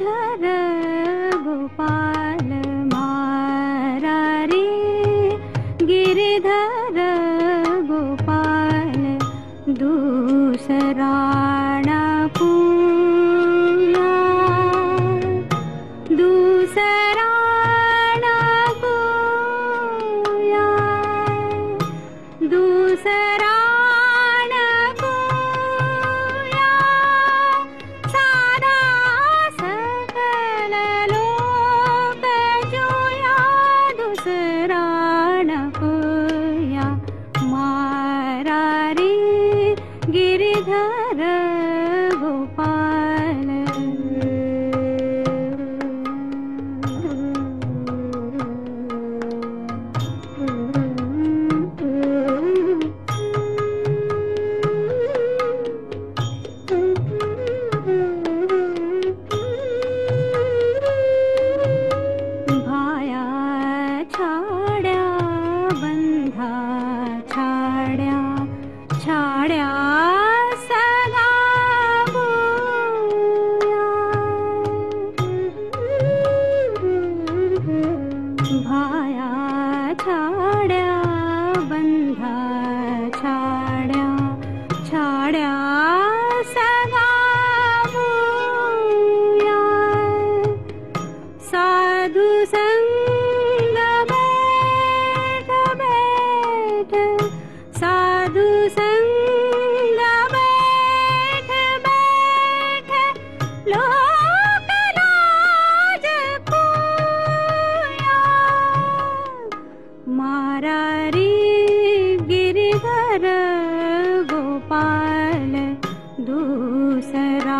र गिरिधर गोपाल दूसराणा पूया दूसराणा पूया दूसरा छाड्या छाड्या गोपाल दूसरायण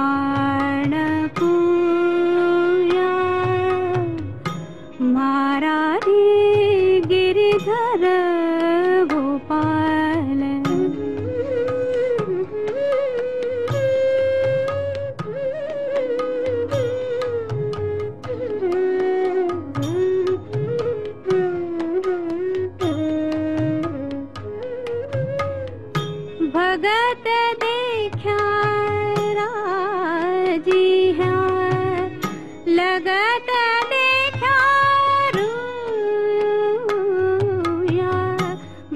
भगत देख्या जि लगत देखार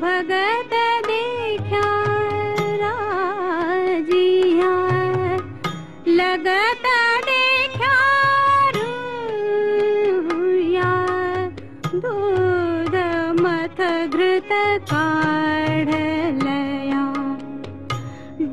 भगत देख्या जिया लगत निथ धृतकार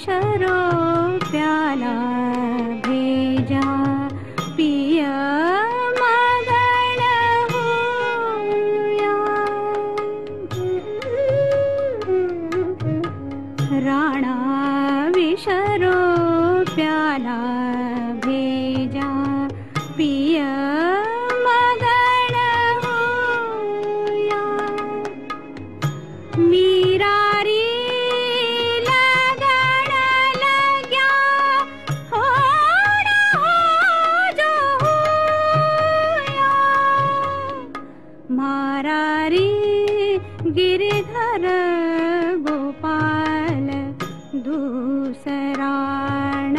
शरो प्याला भेजा पिय राणा विशरो प्याला मारारी गिरिधर गोपाल दूसराण